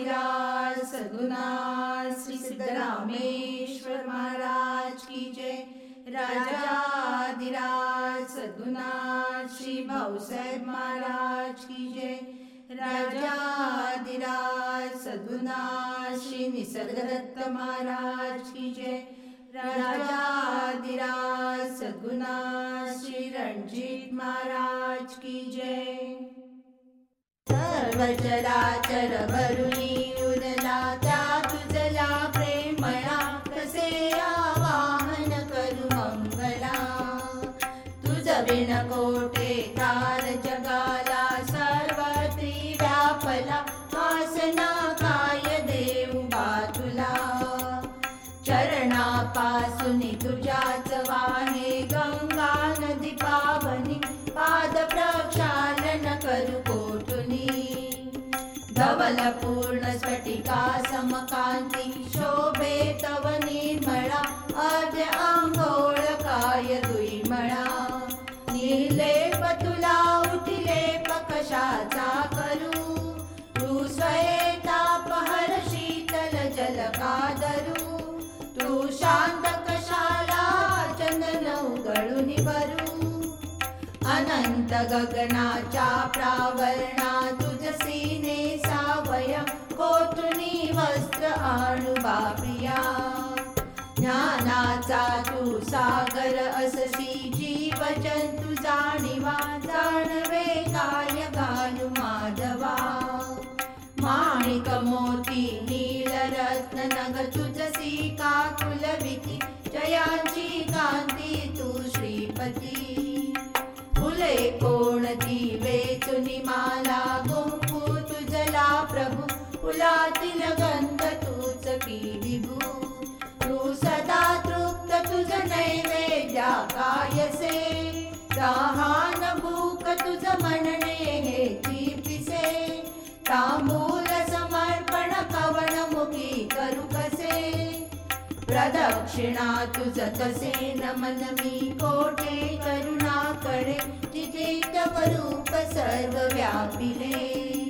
राजाधिराज सद्गुणा श्री सिद्धरामेश्वर महाराज की जय। राजाधिराज सद्गुणा श्री भाऊसाहेब महाराज की जय। राजाधिराज सद्गुणा श्री निसर्गदत्त महाराज की जय। राजाधिराज सद्गुणा श्री रणजीत महाराज की जय सर्वचराचर वरुणी प्रेमळा कसे आवाहन करू मंगला? तुझ विण कोटे तार जगाला सर्वत्री व्यापला चरणापासून तुझ्याच वाहे गंगा नदी पावनी पाद प्रक्षालन करू धवल पूर्ण स्फटिका समकांती शोभे तव निर्मळा अद्य अंघोळ काय दुईमळा निर्लेप तुला उठिले कशाचा करू तू स्वयतापहर शीतल जल कादरू तू शांत कशाला चंदन उगळून भरू अनंत गगनाच्या प्रावरणा तुझ कोटुनी वस्त्र आणू बाप्रिया ज्ञानाचा तू सागर जीव जंतु जाणीवा जाणवे काय गाणू माधवा। माणिक मोती नील रत्न नग तुझसी काकुलविती जयांची कांती तू श्रीपती। फुले कोणती तू तृप्त तुझ नैवेद्या कायसे। तहान भूक तुझ म्हणणे हे पिसे तांबूल समर्पण कवन मुखी करू कसे। प्रदक्षिणा तुझ तसे नमन मी कोठे करुणा कडे तिथे तव रूप सर्व व्यापिले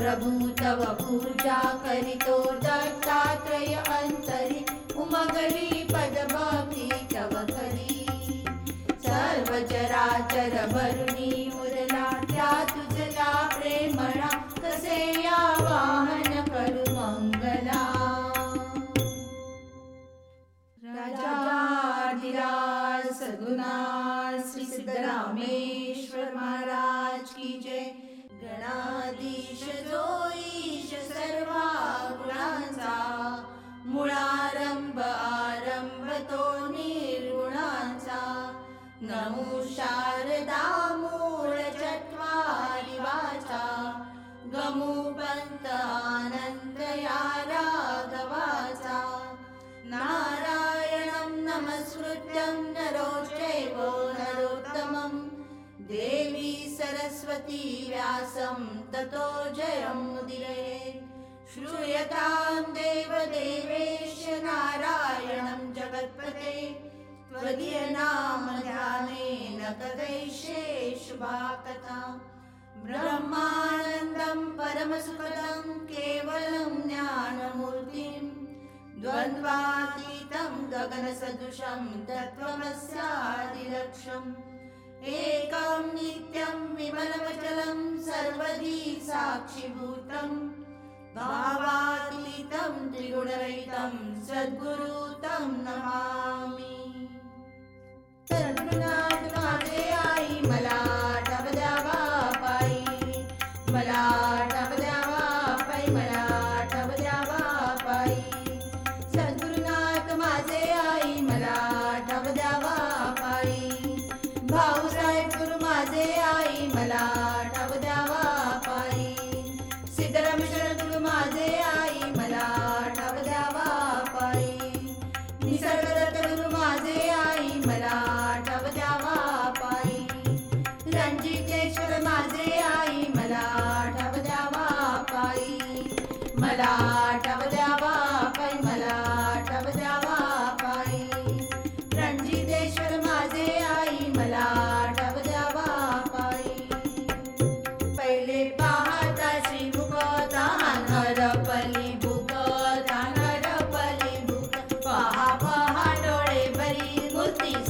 प्रभू तव पूजा करितो दत्तात्रय अंतरी उमगली व्यासं ततो जयमुदीरयेत् श्रूयतां देवदेवेश नारायणं जगत्पते। त्वदीयनामध्यानेन कथयिष्ये शुभा कथा ब्रह्मानन्दं परमसुखदं केवलं ज्ञानमूर्तिं। द्वन्द्वातीतं गगनसदृशं तत्त्वमस्यादिलक्ष्यम् एकं नित्यं विमलमचलं सर्वधी साक्षिभूतं। भावातीतं त्रिगुणरहितं सद्गुरु तं नमामि। सद्गुणात् माझे आई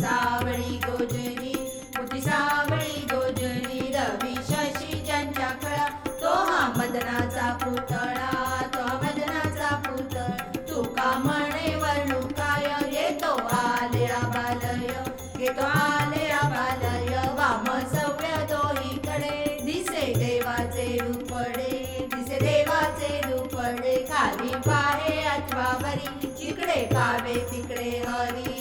सावळी गोजरी कुठी सावळी गोजरी रवी शशी ज्यांच्या खळा तो हा मदनाचा पुतळा तो हा मदनाचा पुतळ. साजनी रवि शि जातो मदना मदना बालय आलया बालय वाम सवळ्या दोहीकडे. दिसे देवाचे रूपडे दिसे देवाचे रूपडे. खाली पाहे अथवा वरी जिकडे पावे तिकडे हरी.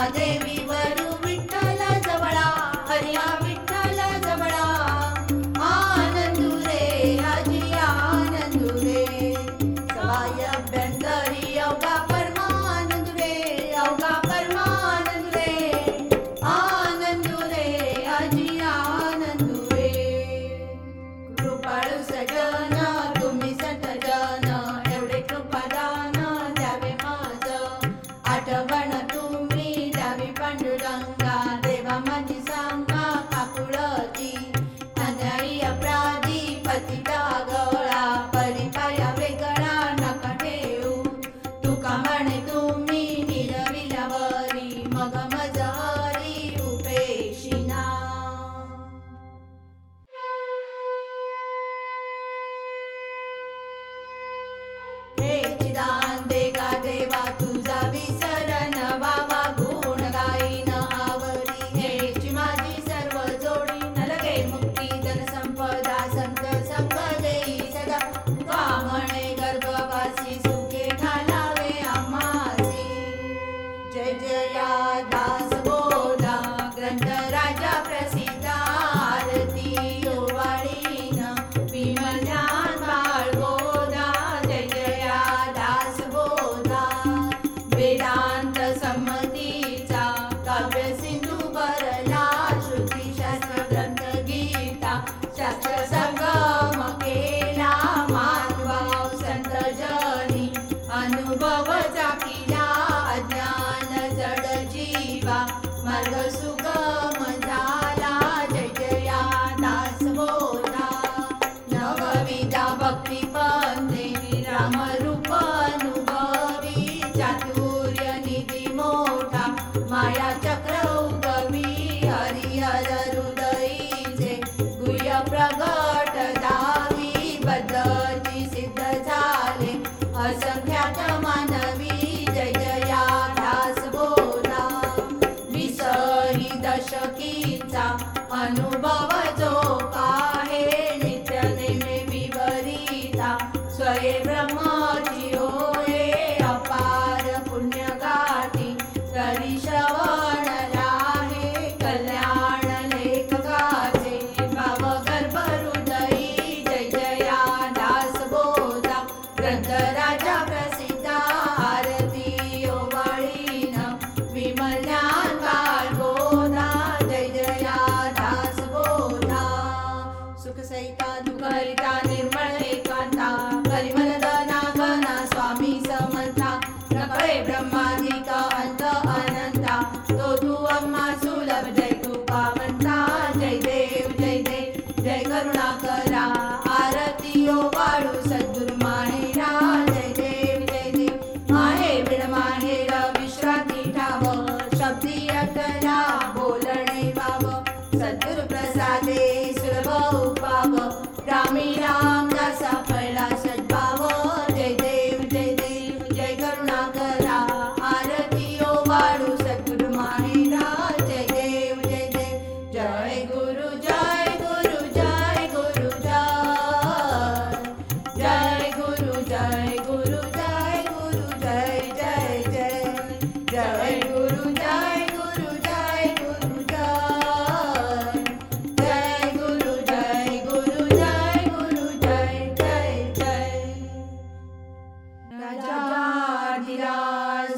महादेवी ಅನುಭವ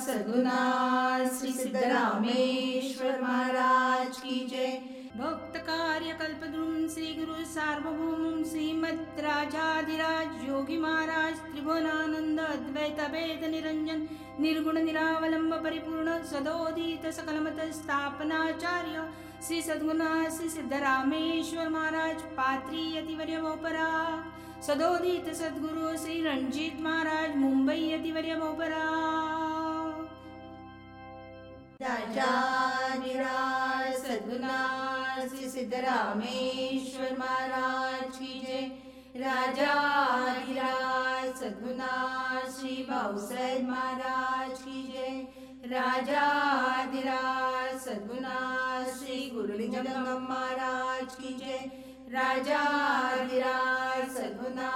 सद्गुणा श्री सिद्धरामेश्वर महाराज की जय भक्त भक्तकार्यकल्पद्रुं श्रीगुरुसार्वभौमं श्रीमद्राजाधिराज योगी महाराज त्रिभुवनानंद अद्वैत अवेद निरंजन निर्गुण निरावलंब परिपूर्ण सदोदितसकलमतस्थापनाचार्य श्री सद्गुणा श्री सिद्धरामेश्वर महाराज पात्री अतिवर्य भोपरा सदोदित सद्गुरु श्री रणजीत महाराज मुंबई अतिवर्य भोपरा श्री सिद्धरामेश्वर महाराज की जय। राजाधिराज सद्गुणा श्री भाऊसाहेब महाराज की जय। राजाधिराज सद्गुणा श्री गुरुलिंगम महाराज की जय। राजाधिराज सद्गुणा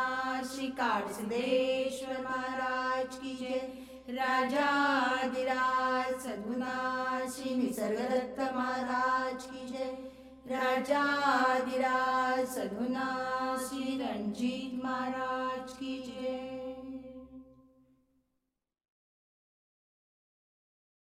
श्री काडसिद्धेश्वर महाराज की जय। राजाधिराज सद्गुणा श्री निसर्गदत्त महाराज की जय राजाधिराज सद्गुणा श्री रणजीत महाराज